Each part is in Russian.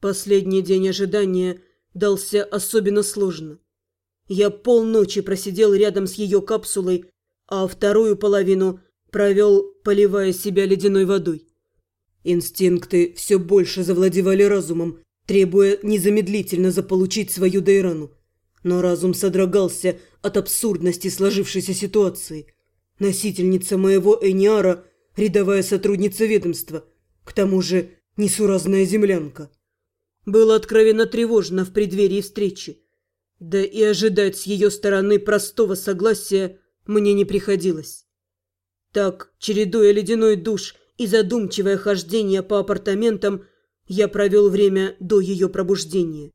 Последний день ожидания дался особенно сложно. Я полночи просидел рядом с ее капсулой, а вторую половину провел, поливая себя ледяной водой. Инстинкты все больше завладевали разумом, требуя незамедлительно заполучить свою Дейрану. Но разум содрогался от абсурдности сложившейся ситуации. Носительница моего Эниара – рядовая сотрудница ведомства, к тому же несуразная землянка. Было откровенно тревожно в преддверии встречи. Да и ожидать с ее стороны простого согласия мне не приходилось. Так, чередуя ледяной душ и задумчивое хождение по апартаментам, я провел время до ее пробуждения.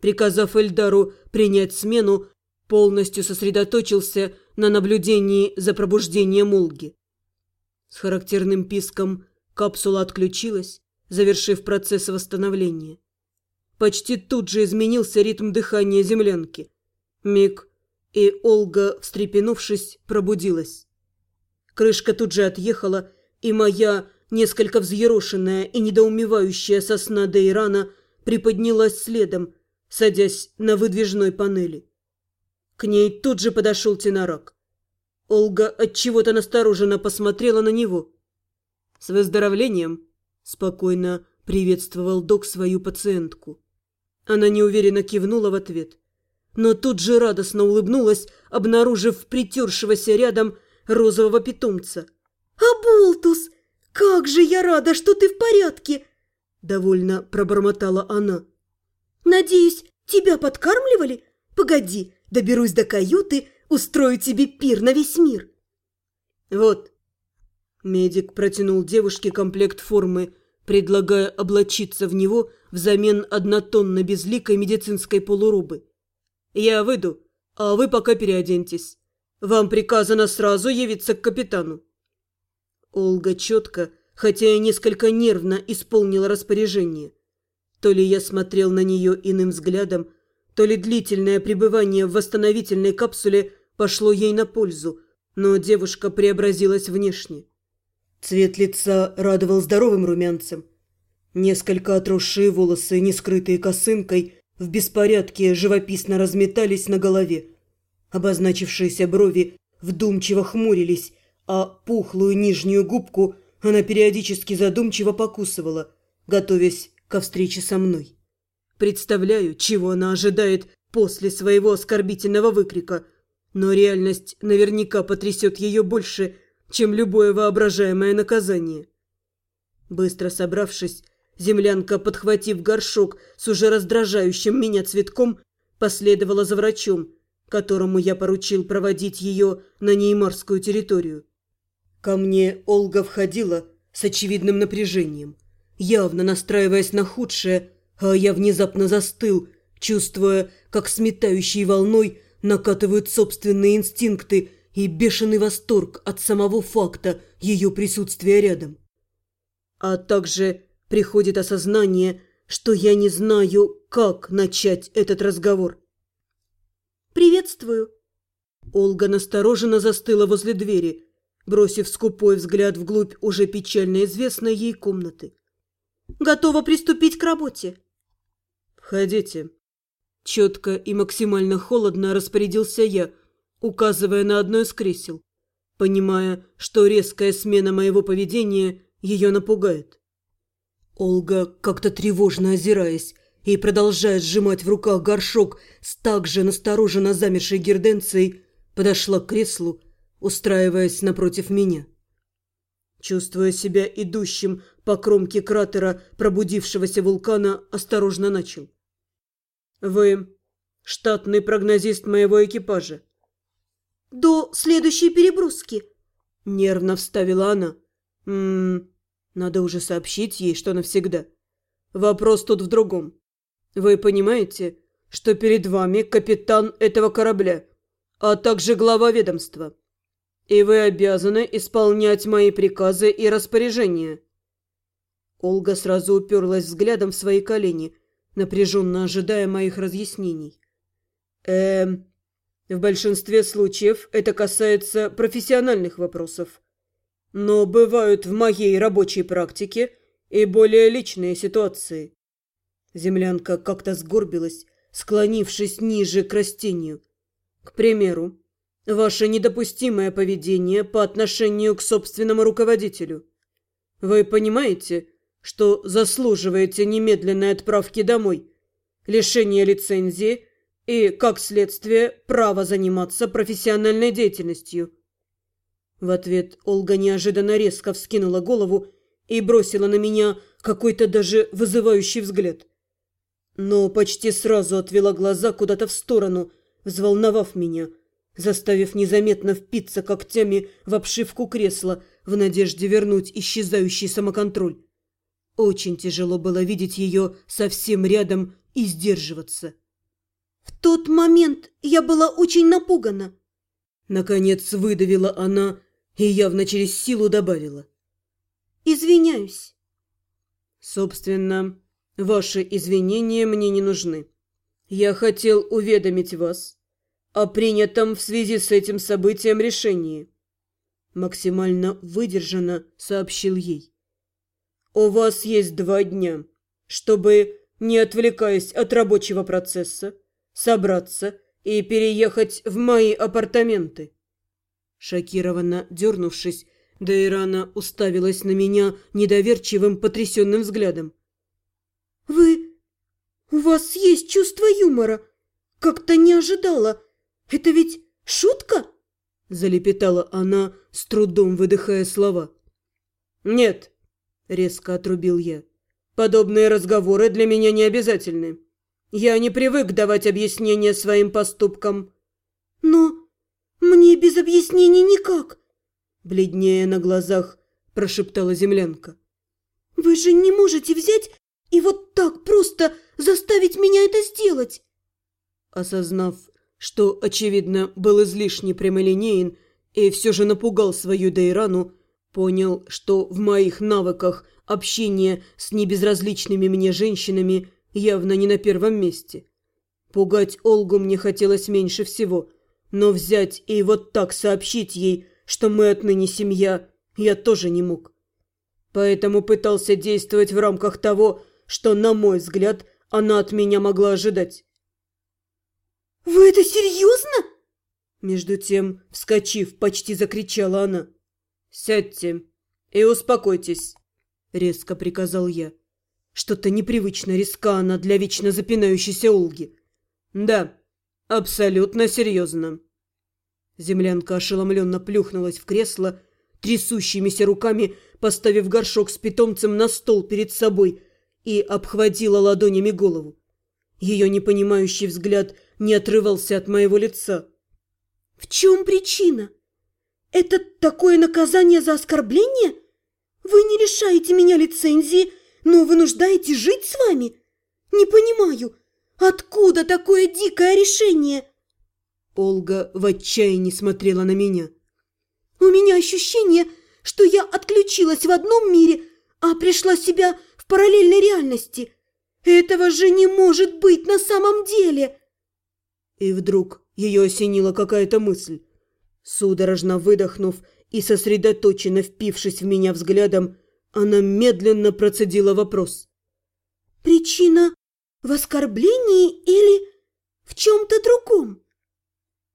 Приказав Эльдару принять смену, полностью сосредоточился на наблюдении за пробуждением Олги. С характерным писком капсула отключилась, завершив процесс восстановления. Почти тут же изменился ритм дыхания землянки. Миг, и Олга, встрепенувшись, пробудилась. Крышка тут же отъехала, и моя, несколько взъерошенная и недоумевающая сосна Дейрана приподнялась следом, садясь на выдвижной панели. К ней тут же подошел Тенорак. Олга отчего-то настороженно посмотрела на него. «С выздоровлением!» – спокойно приветствовал док свою пациентку. Она неуверенно кивнула в ответ. Но тут же радостно улыбнулась, обнаружив притершегося рядом розового питомца. «Аболтус! Как же я рада, что ты в порядке!» Довольно пробормотала она. «Надеюсь, тебя подкармливали? Погоди, доберусь до каюты, устрою тебе пир на весь мир!» «Вот!» Медик протянул девушке комплект формы, предлагая облачиться в него взамен однотонно безликой медицинской полурубы. «Я выйду, а вы пока переоденьтесь. Вам приказано сразу явиться к капитану». Олга четко, хотя и несколько нервно исполнила распоряжение. То ли я смотрел на нее иным взглядом, то ли длительное пребывание в восстановительной капсуле пошло ей на пользу, но девушка преобразилась внешне. Цвет лица радовал здоровым румянцем. Несколько отросшие волосы, не скрытые косынкой, в беспорядке живописно разметались на голове. Обозначившиеся брови вдумчиво хмурились, а пухлую нижнюю губку она периодически задумчиво покусывала, готовясь ко встрече со мной. Представляю, чего она ожидает после своего оскорбительного выкрика, но реальность наверняка потрясет ее больше, чем любое воображаемое наказание. Быстро собравшись, землянка, подхватив горшок с уже раздражающим меня цветком, последовала за врачом, которому я поручил проводить ее на неймарскую территорию. Ко мне Олга входила с очевидным напряжением, явно настраиваясь на худшее, а я внезапно застыл, чувствуя, как сметающей волной накатывают собственные инстинкты и бешеный восторг от самого факта ее присутствия рядом. А также приходит осознание, что я не знаю, как начать этот разговор. «Приветствую!» Ольга настороженно застыла возле двери, бросив скупой взгляд вглубь уже печально известной ей комнаты. «Готова приступить к работе!» «Входите!» Четко и максимально холодно распорядился я – указывая на одно из кресел, понимая, что резкая смена моего поведения ее напугает. Олга, как-то тревожно озираясь и продолжая сжимать в руках горшок с также настороженно замершей герденцией, подошла к креслу, устраиваясь напротив меня. Чувствуя себя идущим по кромке кратера пробудившегося вулкана, осторожно начал. «Вы штатный прогнозист моего экипажа до следующей переброски», — нервно вставила она. «Ммм, надо уже сообщить ей, что навсегда. Вопрос тут в другом. Вы понимаете, что перед вами капитан этого корабля, а также глава ведомства, и вы обязаны исполнять мои приказы и распоряжения». Ольга сразу уперлась взглядом в свои колени, напряженно ожидая моих разъяснений. «Эм, в большинстве случаев это касается профессиональных вопросов. Но бывают в моей рабочей практике и более личные ситуации. Землянка как-то сгорбилась, склонившись ниже к растению. К примеру, ваше недопустимое поведение по отношению к собственному руководителю. Вы понимаете, что заслуживаете немедленной отправки домой, лишения лицензии и, как следствие, право заниматься профессиональной деятельностью. В ответ Ольга неожиданно резко вскинула голову и бросила на меня какой-то даже вызывающий взгляд. Но почти сразу отвела глаза куда-то в сторону, взволновав меня, заставив незаметно впиться когтями в обшивку кресла в надежде вернуть исчезающий самоконтроль. Очень тяжело было видеть ее совсем рядом и сдерживаться. В тот момент я была очень напугана. Наконец выдавила она и явно через силу добавила. Извиняюсь. Собственно, ваши извинения мне не нужны. Я хотел уведомить вас о принятом в связи с этим событием решении. Максимально выдержанно сообщил ей. У вас есть два дня, чтобы, не отвлекаясь от рабочего процесса, собраться и переехать в мои апартаменты. Шокированно дернувшись, Дейрана уставилась на меня недоверчивым, потрясенным взглядом. «Вы... у вас есть чувство юмора? Как-то не ожидала. Это ведь шутка?» Залепетала она, с трудом выдыхая слова. «Нет», — резко отрубил я, — «подобные разговоры для меня не обязательны. Я не привык давать объяснения своим поступкам». «Но мне без объяснений никак», бледнее на глазах, прошептала землянка. «Вы же не можете взять и вот так просто заставить меня это сделать!» Осознав, что, очевидно, был излишне прямолинеен и все же напугал свою Дейрану, понял, что в моих навыках общения с небезразличными мне женщинами явно не на первом месте. Пугать Олгу мне хотелось меньше всего, но взять и вот так сообщить ей – что мы отныне семья, я тоже не мог. Поэтому пытался действовать в рамках того, что, на мой взгляд, она от меня могла ожидать. «Вы это серьезно?» Между тем, вскочив, почти закричала она. «Сядьте и успокойтесь», — резко приказал я. Что-то непривычно риска она для вечно запинающейся Олги. «Да, абсолютно серьезно. Землянка ошеломленно плюхнулась в кресло, трясущимися руками поставив горшок с питомцем на стол перед собой и обхватила ладонями голову. Ее непонимающий взгляд не отрывался от моего лица. «В чем причина? Это такое наказание за оскорбление? Вы не лишаете меня лицензии, но вынуждаете жить с вами? Не понимаю, откуда такое дикое решение?» Олга в отчаянии смотрела на меня. «У меня ощущение, что я отключилась в одном мире, а пришла в себя в параллельной реальности. Этого же не может быть на самом деле!» И вдруг ее осенила какая-то мысль. Судорожно выдохнув и сосредоточенно впившись в меня взглядом, она медленно процедила вопрос. «Причина в оскорблении или в чем-то другом?»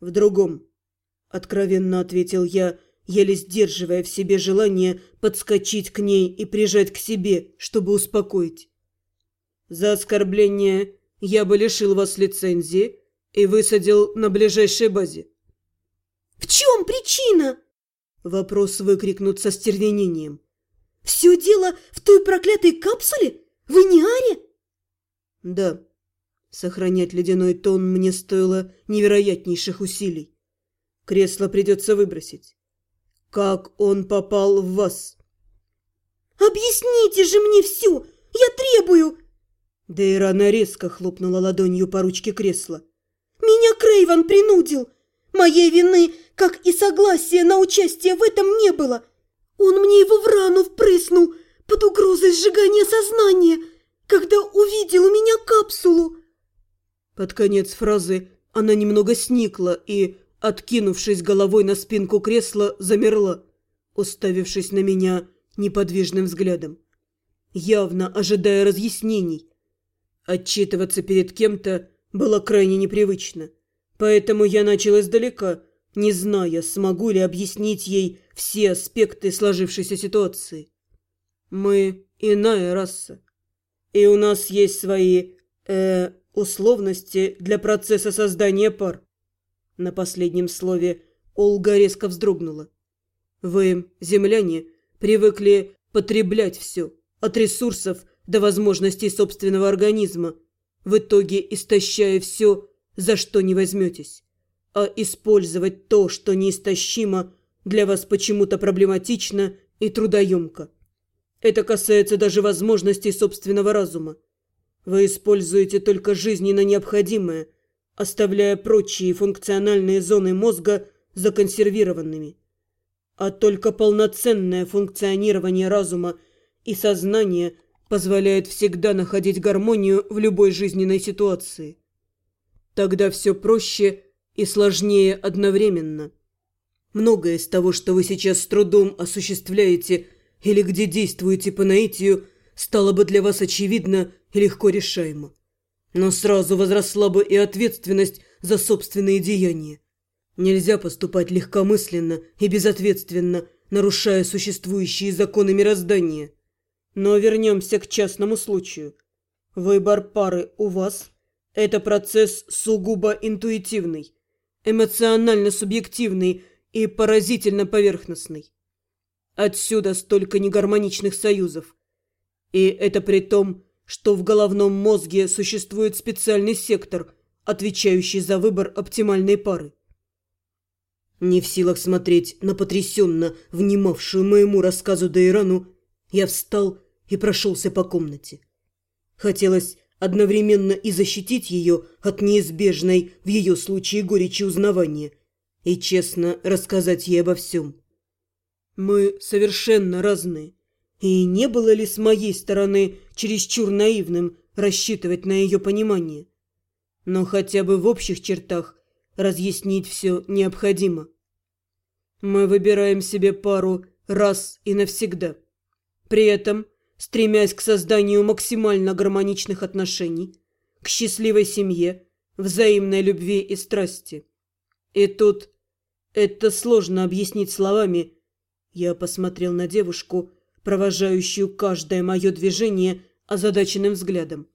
в другом», — откровенно ответил я, еле сдерживая в себе желание подскочить к ней и прижать к себе, чтобы успокоить. «За оскорбление я бы лишил вас лицензии и высадил на ближайшей базе». «В чем причина?» Вопрос выкрикнут со стервенением. «Все дело в той проклятой капсуле? В Иниаре?» «Да», Сохранять ледяной тон мне стоило невероятнейших усилий. Кресло придется выбросить. Как он попал в вас? «Объясните же мне все! Я требую!» Дейрана резко хлопнула ладонью по ручке кресла. «Меня Крейван принудил! Моей вины, как и согласия на участие в этом не было! Он мне его в рану впрыснул под угрозой сжигания сознания, когда увидел у меня капсулу!» Под конец фразы она немного сникла и, откинувшись головой на спинку кресла, замерла, уставившись на меня неподвижным взглядом, явно ожидая разъяснений. Отчитываться перед кем-то было крайне непривычно, поэтому я начал издалека, не зная, смогу ли объяснить ей все аспекты сложившейся ситуации. Мы иная раса, и у нас есть свои, э, условности для процесса создания пар. На последнем слове Олга резко вздрогнула. Вы, земляне, привыкли потреблять все, от ресурсов до возможностей собственного организма, в итоге истощая все, за что не возьметесь. А использовать то, что неистощимо, для вас почему-то проблематично и трудоемко. Это касается даже возможностей собственного разума. Вы используете только жизненно необходимое, оставляя прочие функциональные зоны мозга законсервированными. А только полноценное функционирование разума и сознания позволяет всегда находить гармонию в любой жизненной ситуации. Тогда все проще и сложнее одновременно. Многое из того, что вы сейчас с трудом осуществляете или где действуете по наитию, стало бы для вас очевидно и легко решаемо. Но сразу возросла бы и ответственность за собственные деяния. Нельзя поступать легкомысленно и безответственно, нарушая существующие законы мироздания. Но вернемся к частному случаю. Выбор пары у вас – это процесс сугубо интуитивный, эмоционально субъективный и поразительно поверхностный. Отсюда столько негармоничных союзов. И это при том, что в головном мозге существует специальный сектор, отвечающий за выбор оптимальной пары. Не в силах смотреть на потрясенно внимавшую моему рассказу Дейрану, я встал и прошелся по комнате. Хотелось одновременно и защитить ее от неизбежной в ее случае горечи узнавания и честно рассказать ей обо всем. Мы совершенно разные, и не было ли с моей стороны чересчур наивным рассчитывать на ее понимание? Но хотя бы в общих чертах разъяснить все необходимо. Мы выбираем себе пару раз и навсегда. При этом, стремясь к созданию максимально гармоничных отношений, к счастливой семье, взаимной любви и страсти. И тут это сложно объяснить словами. Я посмотрел на девушку, провожающую каждое мое движение озадаченным взглядом.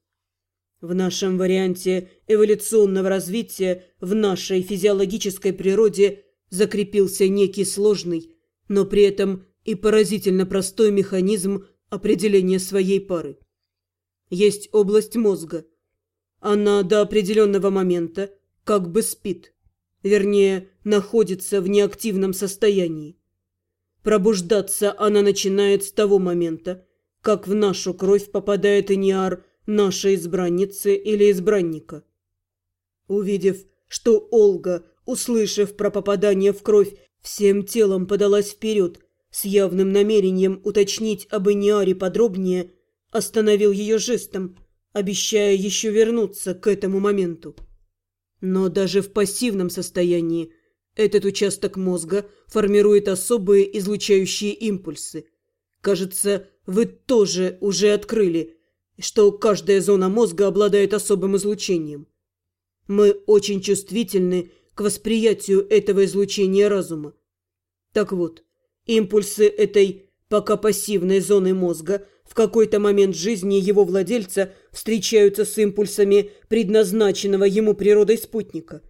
В нашем варианте эволюционного развития, в нашей физиологической природе закрепился некий сложный, но при этом и поразительно простой механизм определения своей пары. Есть область мозга. Она до определенного момента как бы спит, вернее, находится в неактивном состоянии. Пробуждаться она начинает с того момента, как в нашу кровь попадает иниар нашей избранницы или избранника. Увидев, что Олга, услышав про попадание в кровь, всем телом подалась вперед, с явным намерением уточнить об Иниаре подробнее, остановил ее жестом, обещая еще вернуться к этому моменту. Но даже в пассивном состоянии этот участок мозга формирует особые излучающие импульсы. Кажется, вы тоже уже открыли – что каждая зона мозга обладает особым излучением. Мы очень чувствительны к восприятию этого излучения разума. Так вот, импульсы этой пока пассивной зоны мозга в какой-то момент жизни его владельца встречаются с импульсами предназначенного ему природой спутника.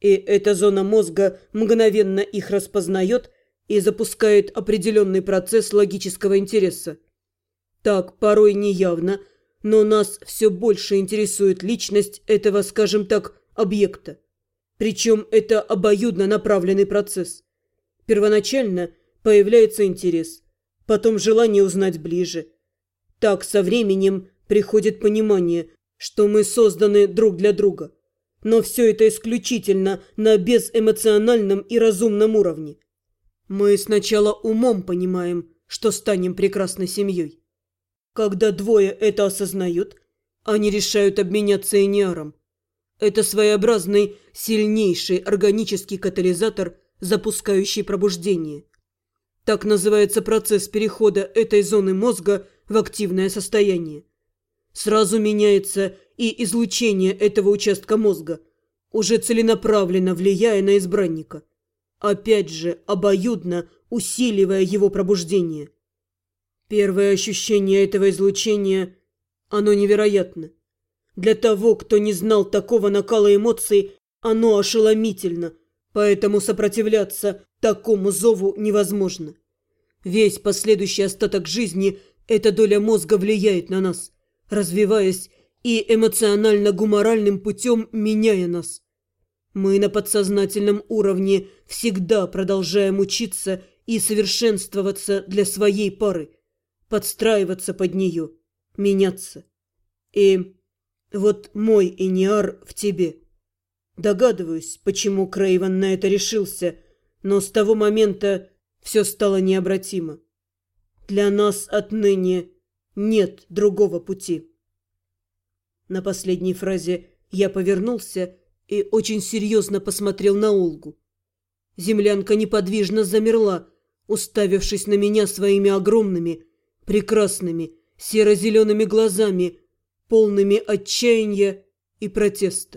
И эта зона мозга мгновенно их распознает и запускает определенный процесс логического интереса. Так, порой неявно – но нас все больше интересует личность этого, скажем так, объекта. Причем это обоюдно направленный процесс. Первоначально появляется интерес, потом желание узнать ближе. Так со временем приходит понимание, что мы созданы друг для друга. Но все это исключительно на безэмоциональном и разумном уровне. Мы сначала умом понимаем, что станем прекрасной семьей. Когда двое это осознают, они решают обменяться эниаром. Это своеобразный, сильнейший органический катализатор, запускающий пробуждение. Так называется процесс перехода этой зоны мозга в активное состояние. Сразу меняется и излучение этого участка мозга, уже целенаправленно влияя на избранника. Опять же, обоюдно усиливая его пробуждение. Первое ощущение этого излучения, оно невероятно. Для того, кто не знал такого накала эмоций, оно ошеломительно, поэтому сопротивляться такому зову невозможно. Весь последующий остаток жизни эта доля мозга влияет на нас, развиваясь и эмоционально-гуморальным путем меняя нас. Мы на подсознательном уровне всегда продолжаем учиться и совершенствоваться для своей пары, подстраиваться под нее, меняться. И вот мой Иниар в тебе. Догадываюсь, почему Крейвен на это решился, но с того момента все стало необратимо. Для нас отныне нет другого пути. На последней фразе я повернулся и очень серьезно посмотрел на Олгу. Землянка неподвижно замерла, уставившись на меня своими огромными, прекрасными, серо-зелеными глазами, полными отчаяния и протеста.